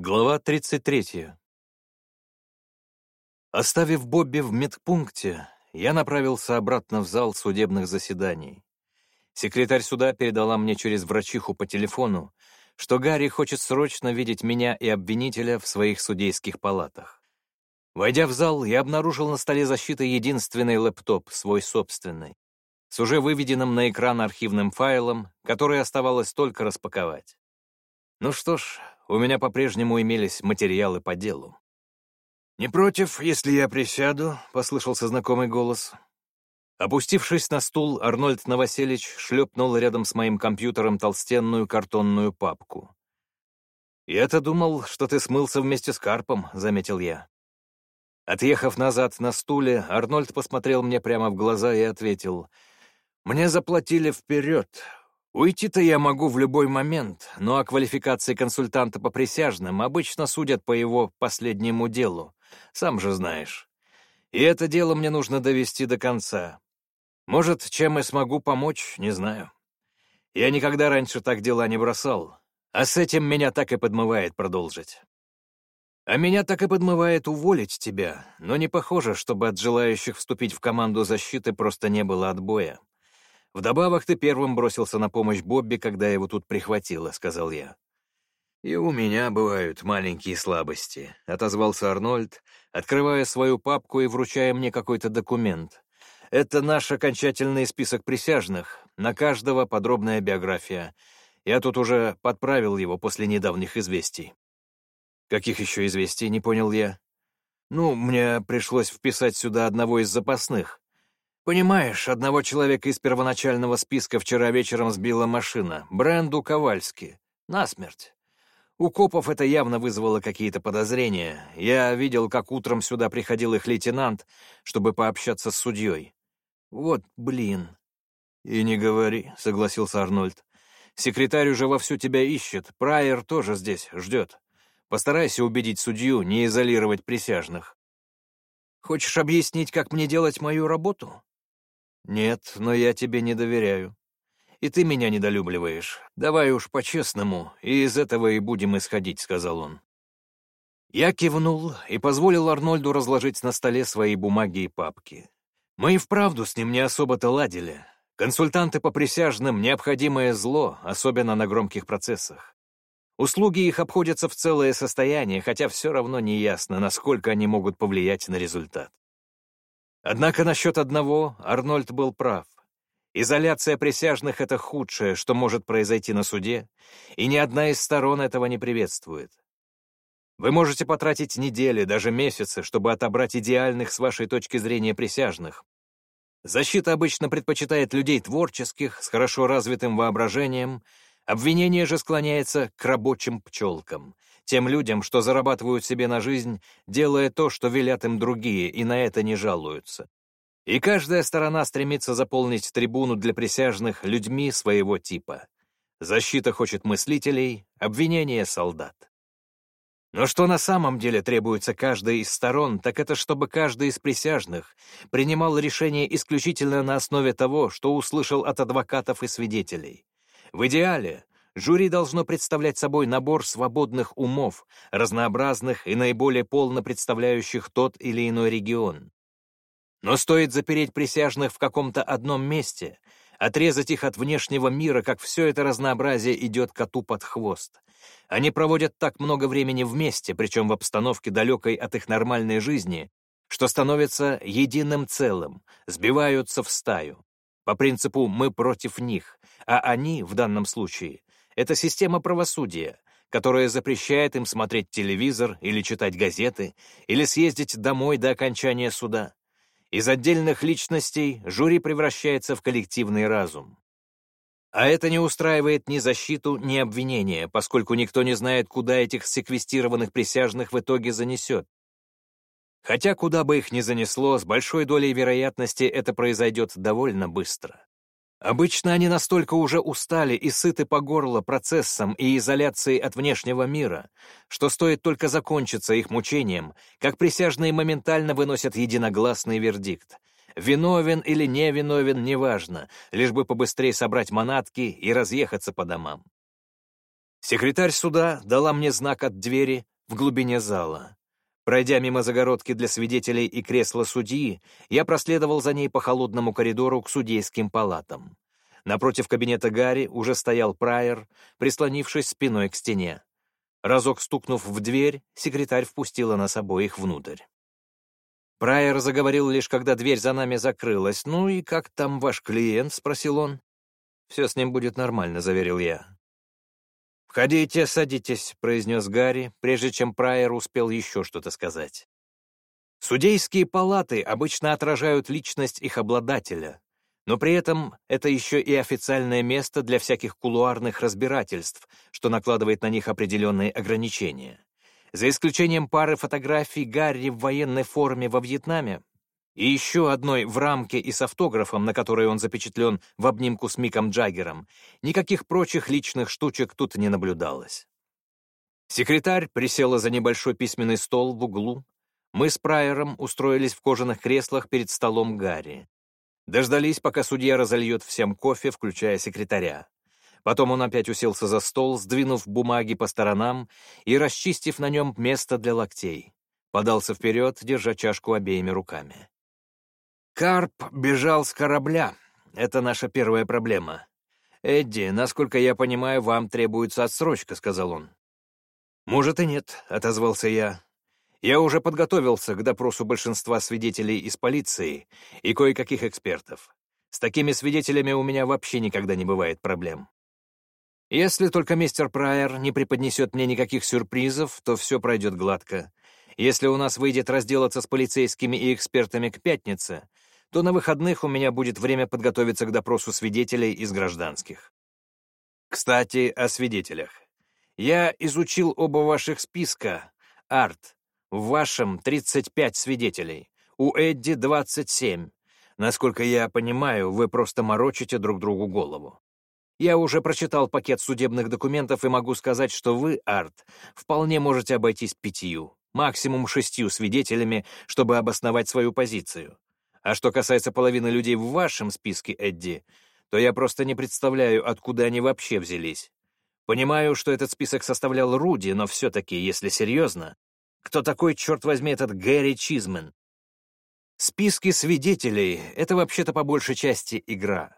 Глава 33. Оставив Бобби в медпункте, я направился обратно в зал судебных заседаний. Секретарь суда передала мне через врачиху по телефону, что Гарри хочет срочно видеть меня и обвинителя в своих судейских палатах. Войдя в зал, я обнаружил на столе защиты единственный лэптоп, свой собственный, с уже выведенным на экран архивным файлом, который оставалось только распаковать. Ну что ж, у меня по-прежнему имелись материалы по делу. «Не против, если я присяду?» — послышался знакомый голос. Опустившись на стул, Арнольд Новоселич шлепнул рядом с моим компьютером толстенную картонную папку. «Я-то думал, что ты смылся вместе с Карпом», — заметил я. Отъехав назад на стуле, Арнольд посмотрел мне прямо в глаза и ответил, «Мне заплатили вперед. Уйти-то я могу в любой момент, но о квалификации консультанта по присяжным обычно судят по его последнему делу, сам же знаешь. И это дело мне нужно довести до конца. Может, чем я смогу помочь, не знаю. Я никогда раньше так дела не бросал, а с этим меня так и подмывает продолжить. А меня так и подмывает уволить тебя, но не похоже, чтобы от желающих вступить в команду защиты просто не было отбоя. Вдобавок ты первым бросился на помощь Бобби, когда его тут прихватило», — сказал я. «И у меня бывают маленькие слабости», — отозвался Арнольд, открывая свою папку и вручая мне какой-то документ. «Это наш окончательный список присяжных, на каждого подробная биография. Я тут уже подправил его после недавних известий». «Каких еще известий?» — не понял я. «Ну, мне пришлось вписать сюда одного из запасных. Понимаешь, одного человека из первоначального списка вчера вечером сбила машина, Бренду Ковальски, насмерть. У копов это явно вызвало какие-то подозрения. Я видел, как утром сюда приходил их лейтенант, чтобы пообщаться с судьей. Вот блин. «И не говори», — согласился Арнольд. «Секретарь уже вовсю тебя ищет, Прайер тоже здесь, ждет. Постарайся убедить судью не изолировать присяжных». «Хочешь объяснить, как мне делать мою работу?» «Нет, но я тебе не доверяю. И ты меня недолюбливаешь. Давай уж по-честному, и из этого и будем исходить», — сказал он. Я кивнул и позволил Арнольду разложить на столе свои бумаги и папки. Мы и вправду с ним не особо-то ладили. Консультанты по присяжным — необходимое зло, особенно на громких процессах. Услуги их обходятся в целое состояние, хотя все равно не ясно, насколько они могут повлиять на результат. Однако насчет одного Арнольд был прав. Изоляция присяжных — это худшее, что может произойти на суде, и ни одна из сторон этого не приветствует. Вы можете потратить недели, даже месяцы, чтобы отобрать идеальных с вашей точки зрения присяжных. Защита обычно предпочитает людей творческих, с хорошо развитым воображением, обвинение же склоняется к рабочим пчелкам — тем людям, что зарабатывают себе на жизнь, делая то, что велят им другие, и на это не жалуются. И каждая сторона стремится заполнить трибуну для присяжных людьми своего типа. Защита хочет мыслителей, обвинение — солдат. Но что на самом деле требуется каждой из сторон, так это чтобы каждый из присяжных принимал решение исключительно на основе того, что услышал от адвокатов и свидетелей. В идеале Жюри должно представлять собой набор свободных умов, разнообразных и наиболее полно представляющих тот или иной регион. Но стоит запереть присяжных в каком-то одном месте, отрезать их от внешнего мира, как все это разнообразие идет коту под хвост. Они проводят так много времени вместе, причем в обстановке далекой от их нормальной жизни, что становятся единым целым, сбиваются в стаю. По принципу «мы против них», а они, в данном случае, это система правосудия, которая запрещает им смотреть телевизор или читать газеты, или съездить домой до окончания суда. Из отдельных личностей жюри превращается в коллективный разум. А это не устраивает ни защиту, ни обвинения, поскольку никто не знает, куда этих секвестированных присяжных в итоге занесет. Хотя куда бы их ни занесло, с большой долей вероятности это произойдет довольно быстро. Обычно они настолько уже устали и сыты по горло процессом и изоляцией от внешнего мира, что стоит только закончиться их мучением, как присяжные моментально выносят единогласный вердикт. Виновен или не виновен, неважно, лишь бы побыстрее собрать манатки и разъехаться по домам. Секретарь суда дала мне знак от двери в глубине зала. Пройдя мимо загородки для свидетелей и кресла судьи, я проследовал за ней по холодному коридору к судейским палатам. Напротив кабинета Гарри уже стоял Прайер, прислонившись спиной к стене. Разок стукнув в дверь, секретарь впустила нас обоих внутрь. Прайер заговорил лишь, когда дверь за нами закрылась. «Ну и как там ваш клиент?» — спросил он. «Все с ним будет нормально», — заверил я. «Входите, садитесь», — произнес Гарри, прежде чем Прайер успел еще что-то сказать. Судейские палаты обычно отражают личность их обладателя, но при этом это еще и официальное место для всяких кулуарных разбирательств, что накладывает на них определенные ограничения. За исключением пары фотографий Гарри в военной форме во Вьетнаме, и еще одной в рамке и с автографом, на которой он запечатлен в обнимку с Миком Джаггером, никаких прочих личных штучек тут не наблюдалось. Секретарь присела за небольшой письменный стол в углу. Мы с Прайером устроились в кожаных креслах перед столом Гарри. Дождались, пока судья разольет всем кофе, включая секретаря. Потом он опять уселся за стол, сдвинув бумаги по сторонам и расчистив на нем место для локтей. Подался вперед, держа чашку обеими руками. Карп бежал с корабля. Это наша первая проблема. «Эдди, насколько я понимаю, вам требуется отсрочка», — сказал он. «Может и нет», — отозвался я. «Я уже подготовился к допросу большинства свидетелей из полиции и кое-каких экспертов. С такими свидетелями у меня вообще никогда не бывает проблем. Если только мистер Прайер не преподнесет мне никаких сюрпризов, то все пройдет гладко. Если у нас выйдет разделаться с полицейскими и экспертами к пятнице, то на выходных у меня будет время подготовиться к допросу свидетелей из гражданских. Кстати, о свидетелях. Я изучил оба ваших списка. Арт. В вашем 35 свидетелей. У Эдди 27. Насколько я понимаю, вы просто морочите друг другу голову. Я уже прочитал пакет судебных документов и могу сказать, что вы, Арт, вполне можете обойтись пятью, максимум шестью свидетелями, чтобы обосновать свою позицию. А что касается половины людей в вашем списке, Эдди, то я просто не представляю, откуда они вообще взялись. Понимаю, что этот список составлял Руди, но все-таки, если серьезно, кто такой, черт возьми, этот Гэри Чизмен? Списки свидетелей — это вообще-то по большей части игра.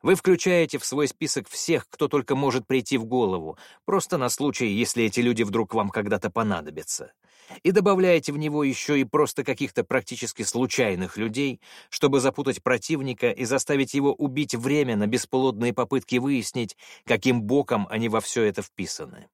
Вы включаете в свой список всех, кто только может прийти в голову, просто на случай, если эти люди вдруг вам когда-то понадобятся и добавляете в него еще и просто каких-то практически случайных людей, чтобы запутать противника и заставить его убить время на бесплодные попытки выяснить, каким боком они во все это вписаны.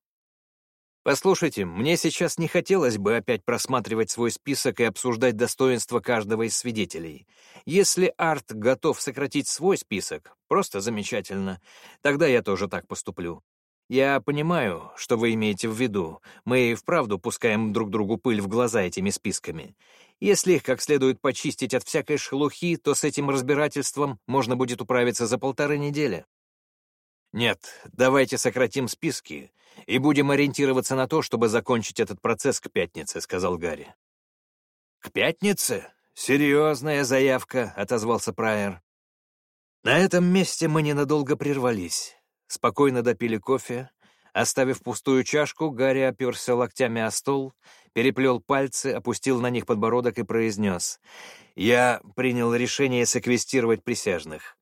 Послушайте, мне сейчас не хотелось бы опять просматривать свой список и обсуждать достоинства каждого из свидетелей. Если Арт готов сократить свой список, просто замечательно. Тогда я тоже так поступлю. Я понимаю, что вы имеете в виду. Мы вправду пускаем друг другу пыль в глаза этими списками. Если их как следует почистить от всякой шелухи, то с этим разбирательством можно будет управиться за полторы недели. Нет, давайте сократим списки и будем ориентироваться на то, чтобы закончить этот процесс к пятнице, сказал Гарри. К пятнице? Серьезная заявка, отозвался Прайер. На этом месте мы ненадолго прервались спокойно допили кофе. Оставив пустую чашку, Гарри оперся локтями о стол, переплел пальцы, опустил на них подбородок и произнес. «Я принял решение секвестировать присяжных.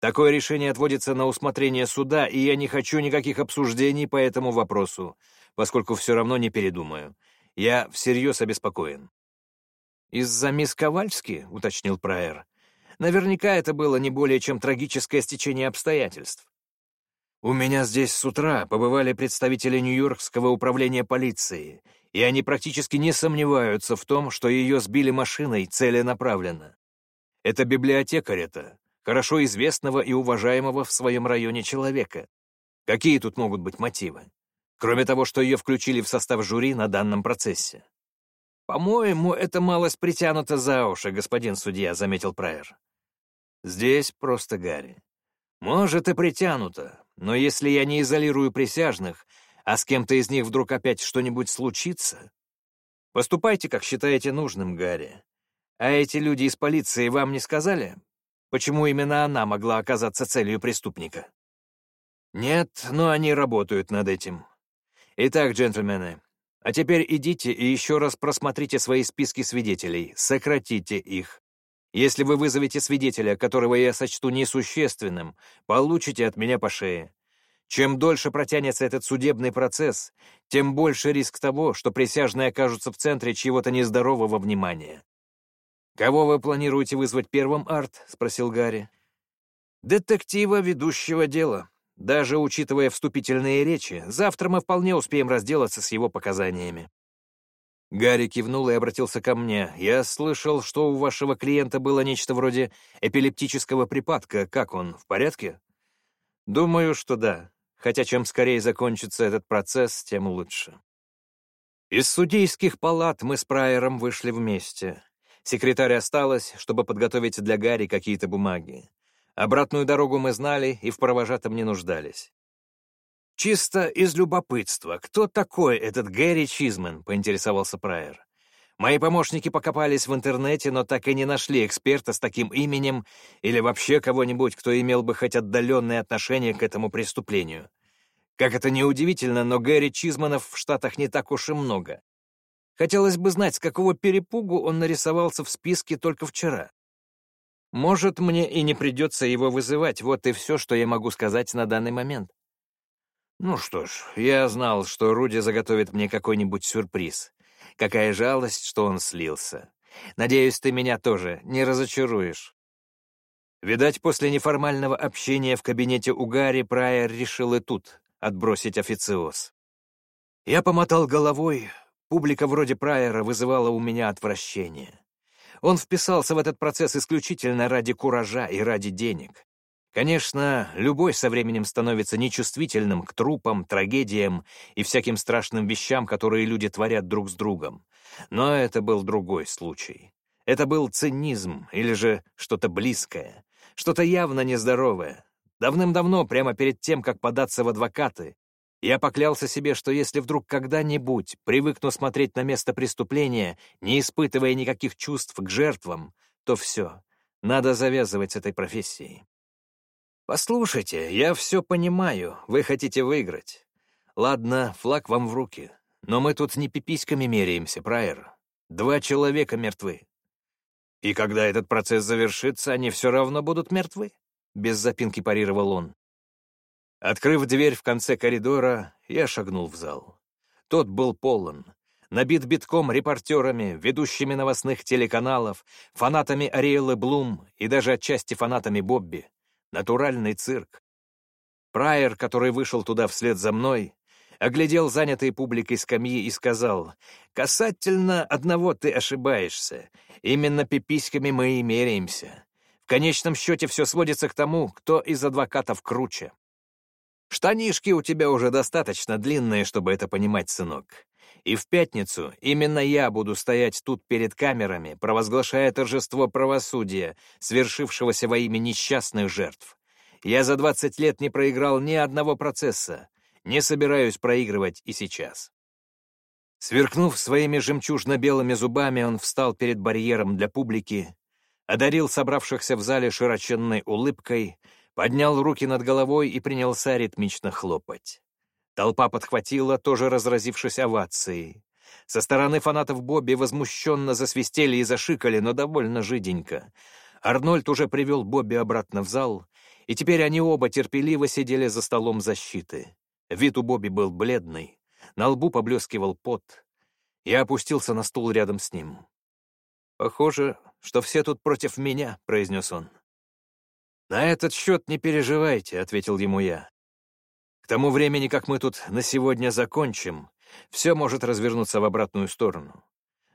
Такое решение отводится на усмотрение суда, и я не хочу никаких обсуждений по этому вопросу, поскольку все равно не передумаю. Я всерьез обеспокоен». «Из-за мисс Ковальски?» — уточнил Прайер. «Наверняка это было не более чем трагическое стечение обстоятельств. У меня здесь с утра побывали представители Нью-Йоркского управления полиции, и они практически не сомневаются в том, что ее сбили машиной целенаправленно. Это библиотекарь это, хорошо известного и уважаемого в своем районе человека. Какие тут могут быть мотивы? Кроме того, что ее включили в состав жюри на данном процессе. «По-моему, это малость притянуто за уши, господин судья», — заметил Прайер. «Здесь просто Гарри. Может, и притянуто, но если я не изолирую присяжных, а с кем-то из них вдруг опять что-нибудь случится... Поступайте, как считаете нужным, Гарри. А эти люди из полиции вам не сказали, почему именно она могла оказаться целью преступника? Нет, но они работают над этим. Итак, джентльмены, а теперь идите и еще раз просмотрите свои списки свидетелей, сократите их. Если вы вызовете свидетеля, которого я сочту несущественным, получите от меня по шее. Чем дольше протянется этот судебный процесс, тем больше риск того, что присяжные окажутся в центре чьего-то нездорового внимания. «Кого вы планируете вызвать первым, Арт?» — спросил Гарри. «Детектива, ведущего дела. Даже учитывая вступительные речи, завтра мы вполне успеем разделаться с его показаниями». Гарри кивнул и обратился ко мне. «Я слышал, что у вашего клиента было нечто вроде эпилептического припадка. Как он, в порядке?» «Думаю, что да. Хотя чем скорее закончится этот процесс, тем лучше». Из судейских палат мы с Прайером вышли вместе. Секретарь осталась, чтобы подготовить для Гарри какие-то бумаги. Обратную дорогу мы знали и в провожатом не нуждались. «Чисто из любопытства, кто такой этот Гэри Чизмен?» — поинтересовался Прайер. «Мои помощники покопались в интернете, но так и не нашли эксперта с таким именем или вообще кого-нибудь, кто имел бы хоть отдаленное отношение к этому преступлению. Как это ни удивительно, но Гэри Чизманов в Штатах не так уж и много. Хотелось бы знать, с какого перепугу он нарисовался в списке только вчера. Может, мне и не придется его вызывать, вот и все, что я могу сказать на данный момент. Ну что ж, я знал, что Руди заготовит мне какой-нибудь сюрприз. Какая жалость, что он слился. Надеюсь, ты меня тоже не разочаруешь. Видать, после неформального общения в кабинете у Гарри Прайер решил и тут отбросить официоз. Я помотал головой, публика вроде Прайера вызывала у меня отвращение. Он вписался в этот процесс исключительно ради куража и ради денег. Конечно, любой со временем становится нечувствительным к трупам, трагедиям и всяким страшным вещам, которые люди творят друг с другом. Но это был другой случай. Это был цинизм или же что-то близкое, что-то явно нездоровое. Давным-давно, прямо перед тем, как податься в адвокаты, я поклялся себе, что если вдруг когда-нибудь привыкну смотреть на место преступления, не испытывая никаких чувств к жертвам, то все, надо завязывать с этой профессией. «Послушайте, я все понимаю, вы хотите выиграть. Ладно, флаг вам в руки, но мы тут не пиписьками меряемся, Прайер. Два человека мертвы. И когда этот процесс завершится, они все равно будут мертвы?» Без запинки парировал он. Открыв дверь в конце коридора, я шагнул в зал. Тот был полон, набит битком репортерами, ведущими новостных телеканалов, фанатами Ариэлы Блум и даже отчасти фанатами Бобби. Натуральный цирк. Прайер, который вышел туда вслед за мной, оглядел занятой публикой скамьи и сказал, «Касательно одного ты ошибаешься. Именно пиписьками мы и меряемся. В конечном счете все сводится к тому, кто из адвокатов круче. Штанишки у тебя уже достаточно длинные, чтобы это понимать, сынок. И в пятницу именно я буду стоять тут перед камерами, провозглашая торжество правосудия, свершившегося во имя несчастных жертв. Я за 20 лет не проиграл ни одного процесса, не собираюсь проигрывать и сейчас. Сверкнув своими жемчужно-белыми зубами, он встал перед барьером для публики, одарил собравшихся в зале широченной улыбкой, поднял руки над головой и принялся ритмично хлопать. Толпа подхватила, тоже разразившись овацией. Со стороны фанатов Бобби возмущенно засвистели и зашикали, но довольно жиденько. Арнольд уже привел Бобби обратно в зал, и теперь они оба терпеливо сидели за столом защиты. Вид у Бобби был бледный, на лбу поблескивал пот. Я опустился на стул рядом с ним. «Похоже, что все тут против меня», — произнес он. «На этот счет не переживайте», — ответил ему я. Тому времени, как мы тут на сегодня закончим, все может развернуться в обратную сторону.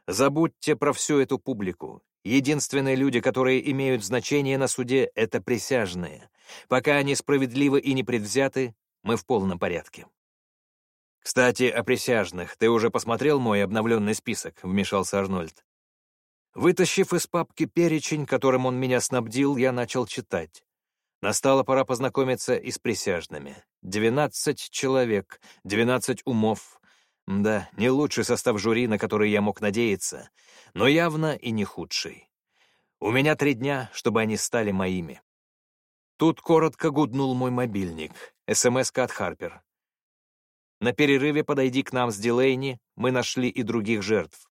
Забудьте про всю эту публику. Единственные люди, которые имеют значение на суде, — это присяжные. Пока они справедливы и непредвзяты, мы в полном порядке. «Кстати, о присяжных. Ты уже посмотрел мой обновленный список?» — вмешался Арнольд. Вытащив из папки перечень, которым он меня снабдил, я начал читать. Настала пора познакомиться и с присяжными. Двенадцать человек, двенадцать умов. Да, не лучший состав жюри, на который я мог надеяться, но явно и не худший. У меня три дня, чтобы они стали моими. Тут коротко гуднул мой мобильник. СМС от Харпер. На перерыве подойди к нам с Дилейни, мы нашли и других жертв.